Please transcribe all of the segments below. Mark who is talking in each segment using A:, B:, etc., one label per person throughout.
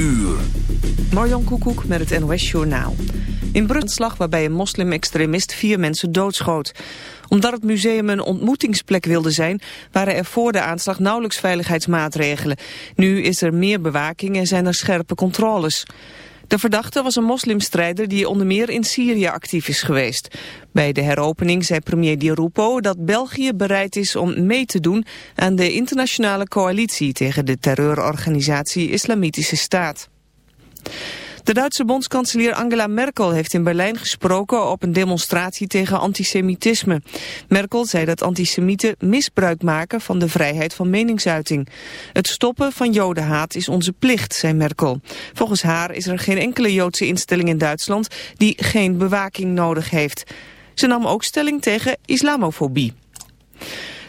A: uur.
B: Marjan Koekoek met het NOS Journaal. In Brunslag waarbij een moslim-extremist vier mensen doodschoot. Omdat het museum een ontmoetingsplek wilde zijn... waren er voor de aanslag nauwelijks veiligheidsmaatregelen. Nu is er meer bewaking en zijn er scherpe controles. De verdachte was een moslimstrijder die onder meer in Syrië actief is geweest. Bij de heropening zei premier Di Rupo dat België bereid is om mee te doen aan de internationale coalitie tegen de terreurorganisatie Islamitische Staat. De Duitse bondskanselier Angela Merkel heeft in Berlijn gesproken op een demonstratie tegen antisemitisme. Merkel zei dat antisemieten misbruik maken van de vrijheid van meningsuiting. Het stoppen van jodenhaat is onze plicht, zei Merkel. Volgens haar is er geen enkele Joodse instelling in Duitsland die geen bewaking nodig heeft. Ze nam ook stelling tegen islamofobie.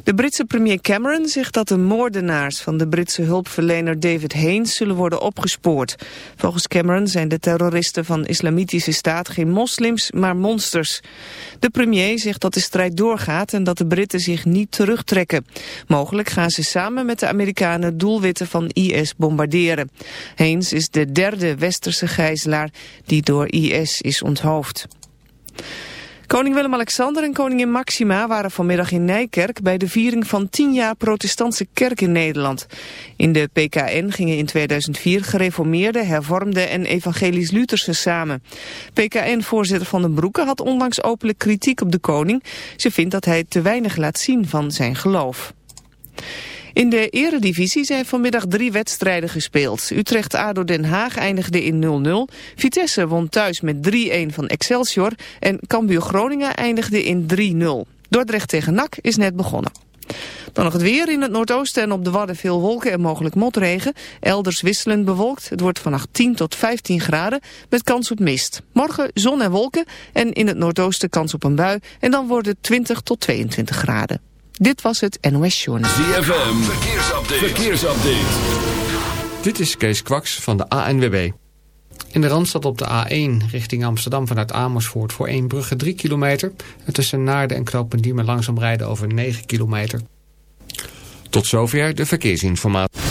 B: De Britse premier Cameron zegt dat de moordenaars van de Britse hulpverlener David Haynes zullen worden opgespoord. Volgens Cameron zijn de terroristen van islamitische staat geen moslims, maar monsters. De premier zegt dat de strijd doorgaat en dat de Britten zich niet terugtrekken. Mogelijk gaan ze samen met de Amerikanen doelwitten van IS bombarderen. Haynes is de derde westerse gijzelaar die door IS is onthoofd. Koning Willem-Alexander en koningin Maxima waren vanmiddag in Nijkerk bij de viering van 10 jaar protestantse kerk in Nederland. In de PKN gingen in 2004 gereformeerde, hervormde en evangelisch-Lutherse samen. PKN-voorzitter Van den Broeke had onlangs openlijk kritiek op de koning. Ze vindt dat hij te weinig laat zien van zijn geloof. In de eredivisie zijn vanmiddag drie wedstrijden gespeeld. Utrecht-ADO Den Haag eindigde in 0-0. Vitesse won thuis met 3-1 van Excelsior. En Cambuur-Groningen eindigde in 3-0. Dordrecht tegen NAC is net begonnen. Dan nog het weer in het noordoosten en op de Wadden veel wolken en mogelijk motregen. Elders wisselend bewolkt. Het wordt vannacht 10 tot 15 graden met kans op mist. Morgen zon en wolken en in het noordoosten kans op een bui. En dan wordt het 20 tot 22 graden. Dit was het NOS Journal.
A: ZFM, verkeersupdate. verkeersupdate.
C: Dit is Kees Kwaks van de ANWB. In de Randstad op de A1 richting Amsterdam vanuit Amersfoort voor 1 brugge 3 kilometer. En tussen Naarden en Knopendiemen langzaam rijden over 9 kilometer. Tot zover de verkeersinformatie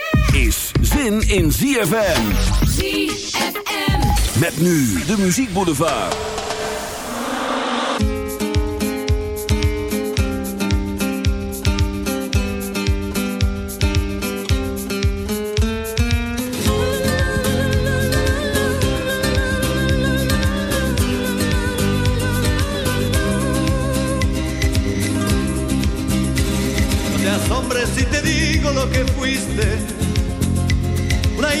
A: Is zin in ZFM.
D: ZFM.
A: Met nu de muziekboulevard.
E: Hombre, si te digo lo que fuiste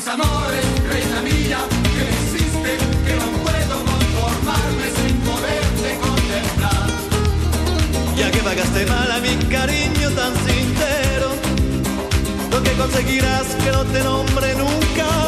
F: Mis amores, reina mía, que me hiciste, que no puedo conformarme sin poderte contemplar.
E: Ya que pagaste mal a mi cariño tan sincero, lo que conseguirás que no te nombre nunca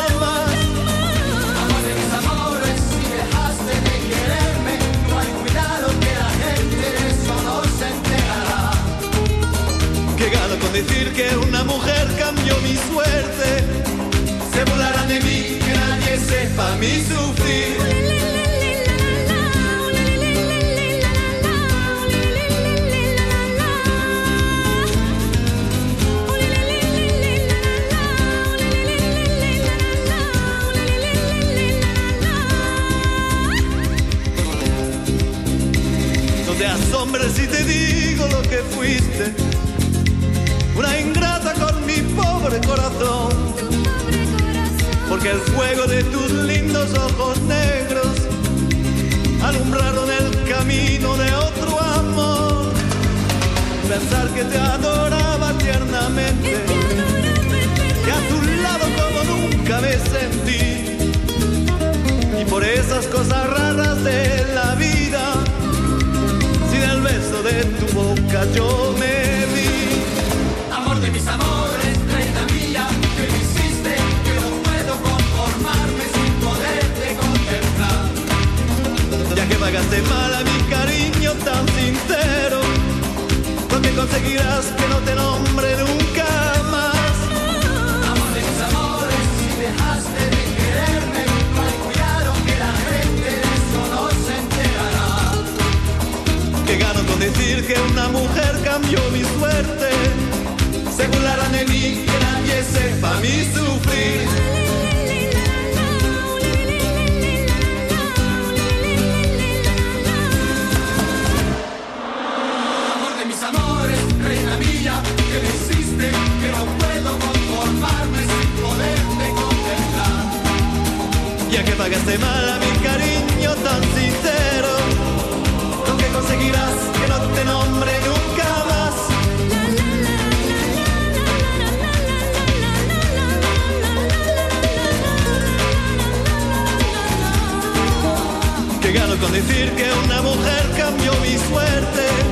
E: pagaste mal a mi cariño tan sincero, lo que conseguirás que no te nombre nunca más.
F: Que
E: gano con decir que una mujer cambió mi suerte.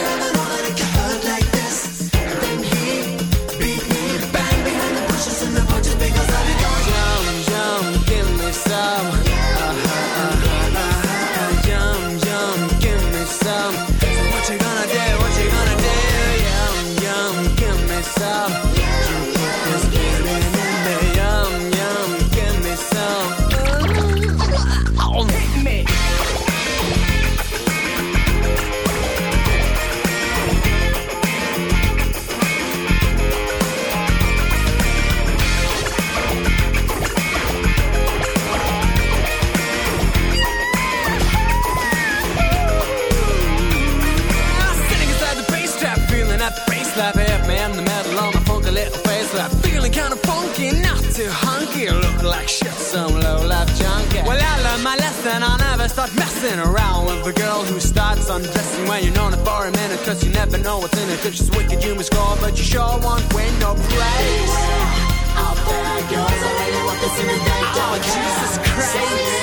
G: you look like shit, some low-life junkie. Well, I learned my lesson. I'll never start messing around with a girl who starts undressing when you're known her for a minute. Cause you never know what's in it. If she's wicked, you must call, but you sure won't win no praise. Beware, out there girls, I really want this in the day. Oh, Jesus Christ.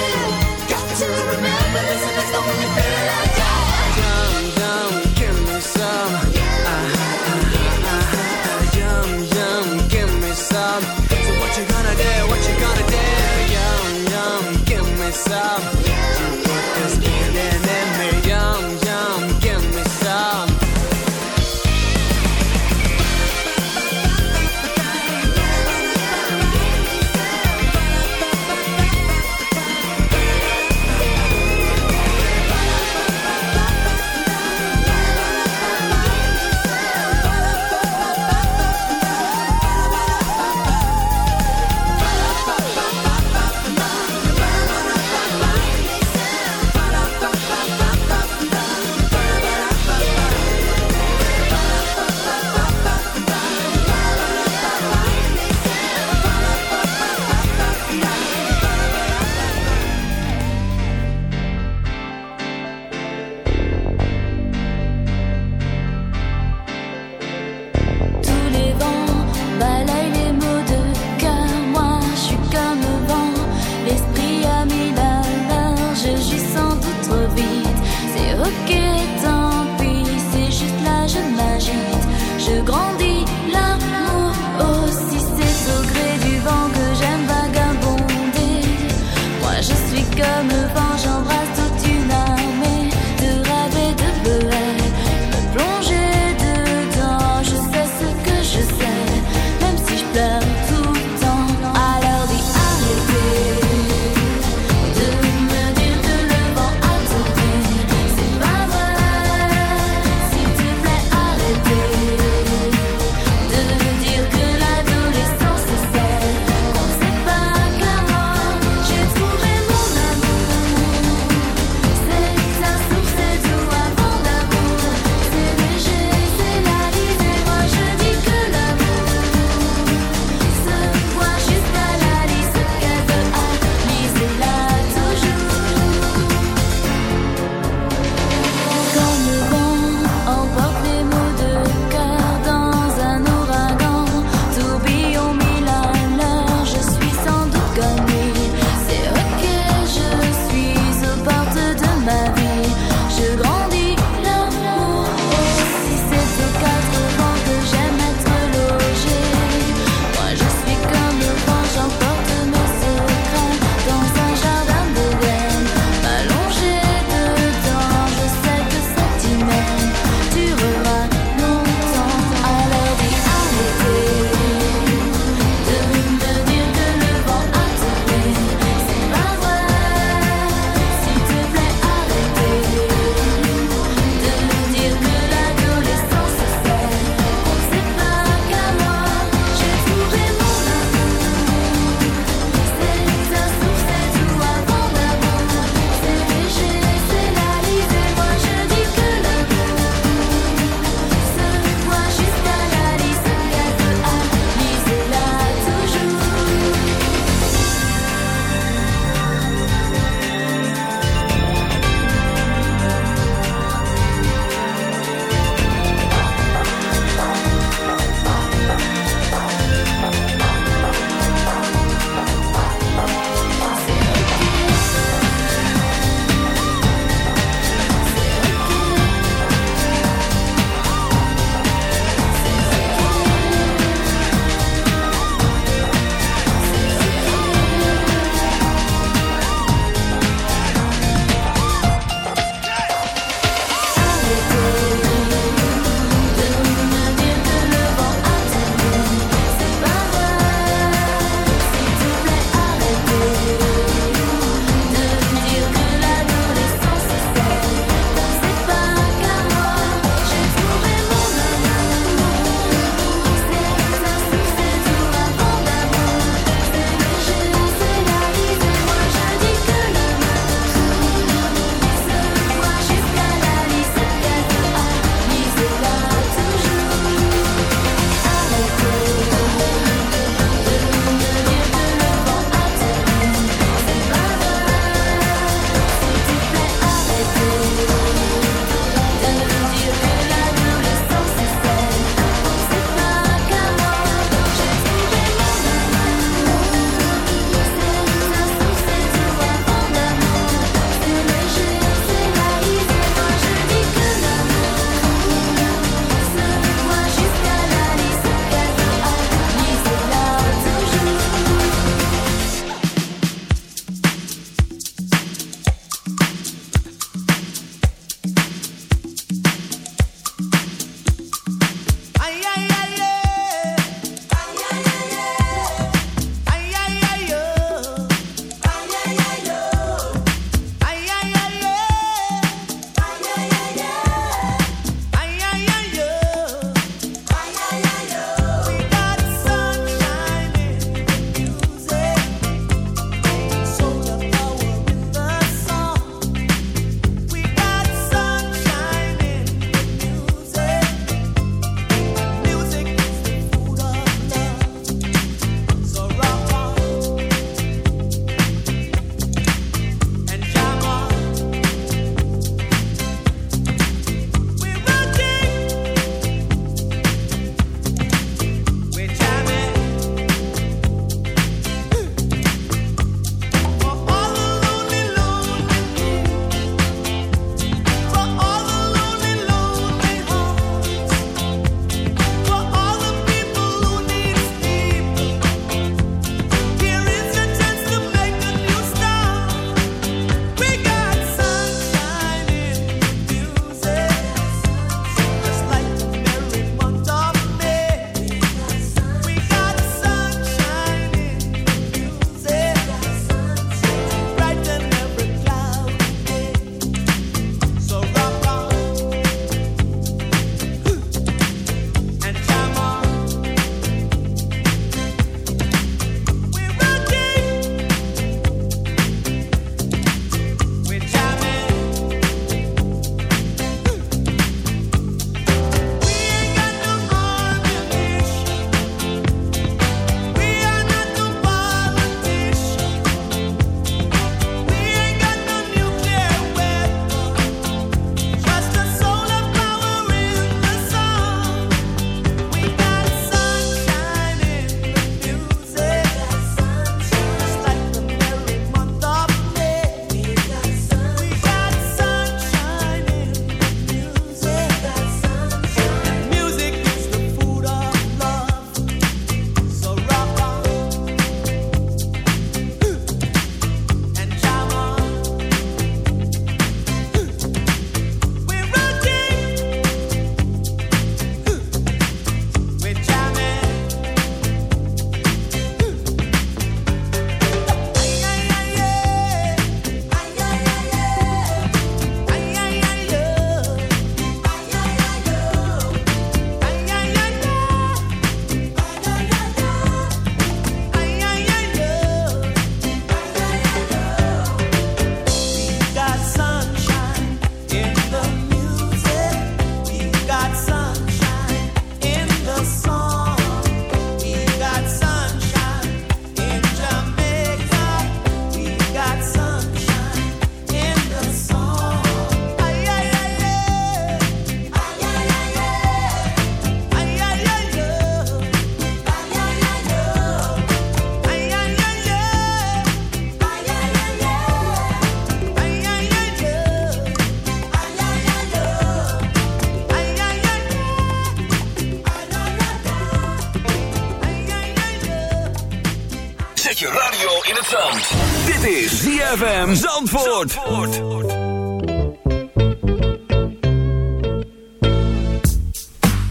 A: ZFM Zandvoort. Zandvoort.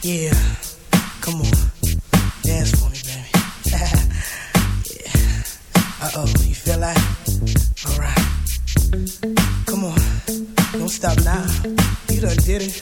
H: Yeah, come on. Dance for me, baby. Uh-oh, you feel like? All right. Come on, don't stop now. You done did it.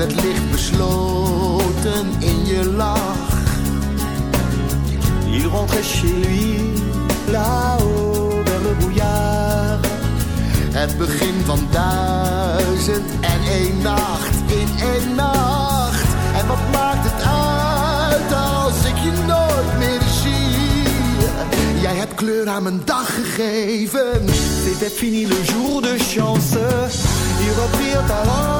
I: het licht besloten in je lach.
J: Il rentrait chez lui, là-haut vers le bouillard.
I: Het begin van duizend en één nacht, in één nacht. En wat maakt het uit als ik je nooit meer zie? Jij hebt kleur aan mijn dag gegeven.
J: C'était fini le jour de chance. Il reprirent alors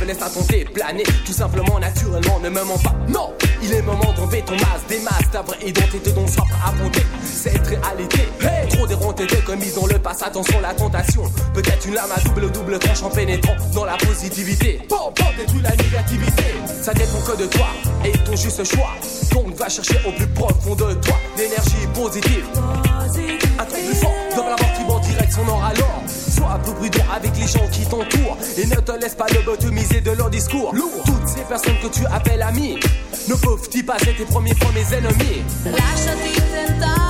K: Vibrations positives, laisse-toi tenter, planer, tout simplement, naturellement, ne me mens pas. Non, il est moment d'enlever ton masque, des masques, ta vraie identité dont soif à monter. Cette réalité, hey trop déronté de commis dans le passé, attention la tentation. Peut-être une lame à double double tranche en pénétrant dans la positivité. Bon, bon, détruis la négativité. Ça dépend que de toi et ton juste choix. Donc va chercher au plus profond de toi l'énergie positive. Un plus fort, dans la mort en direction nord alors. Sois un peu prudent avec les gens qui t'entourent et ne te laisse pas lobotomiser de leur discours. Toutes ces personnes que tu appelles amis
G: Ne peuvent-ils pas être tes premiers fois mes ennemis
L: Lasciati tentare.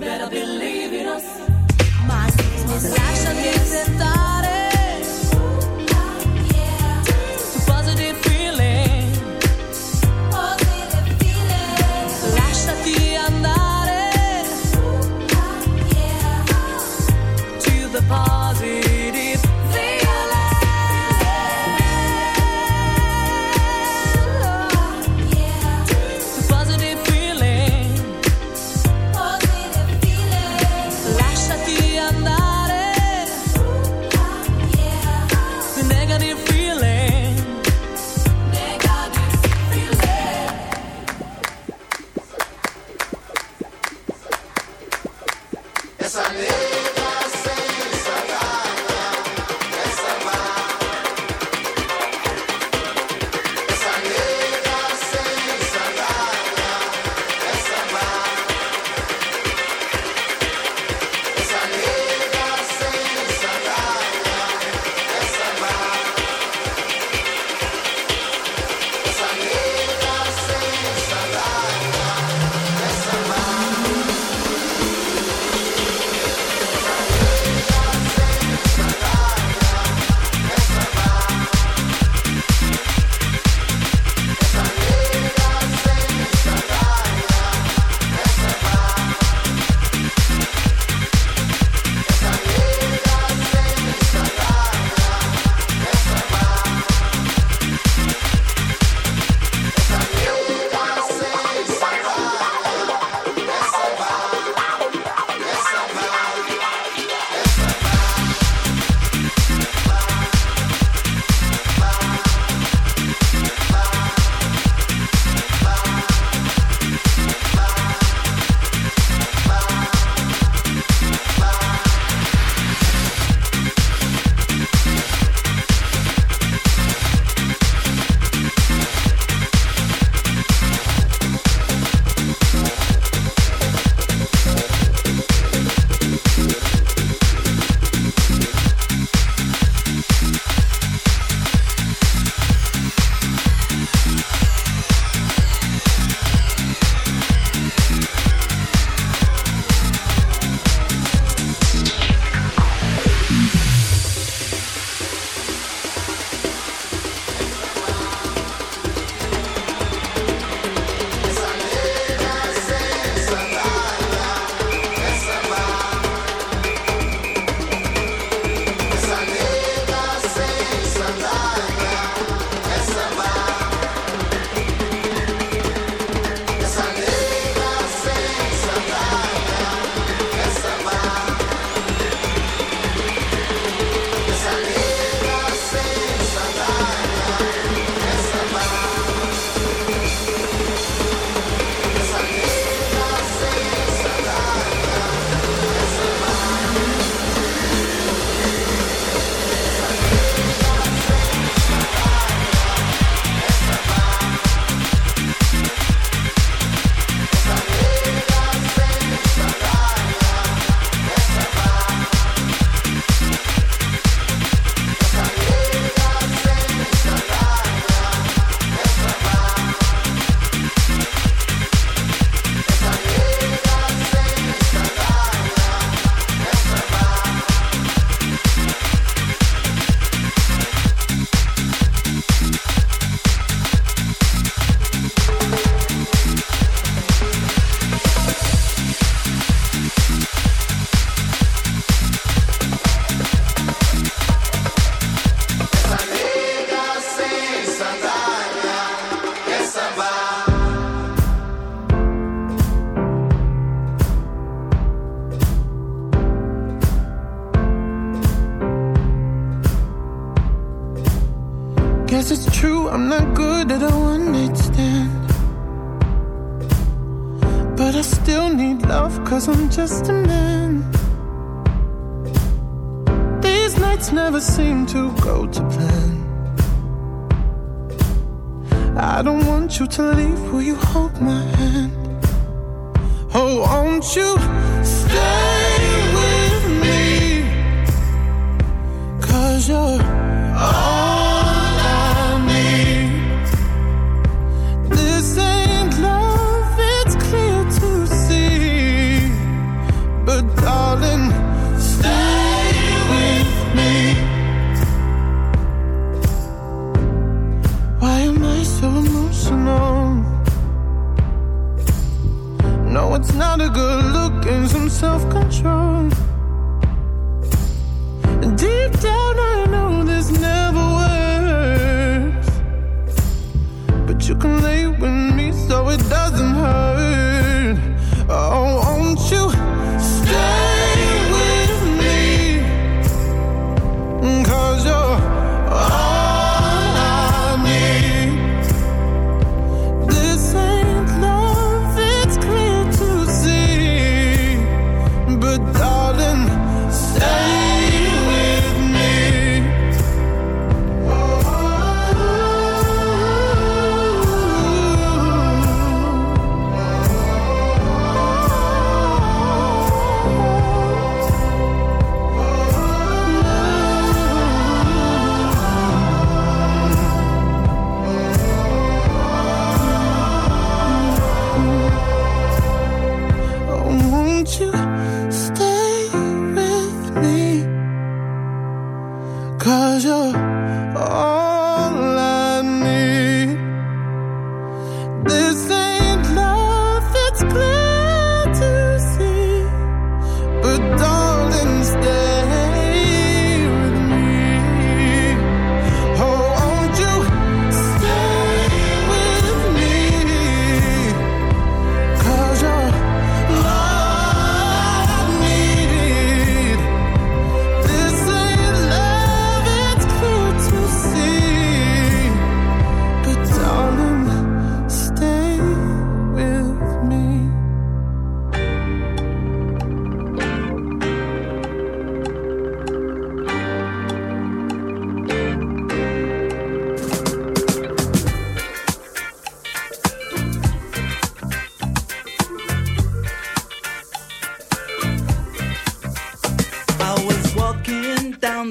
M: Better believe in us. My business.
L: Lasciati tentare.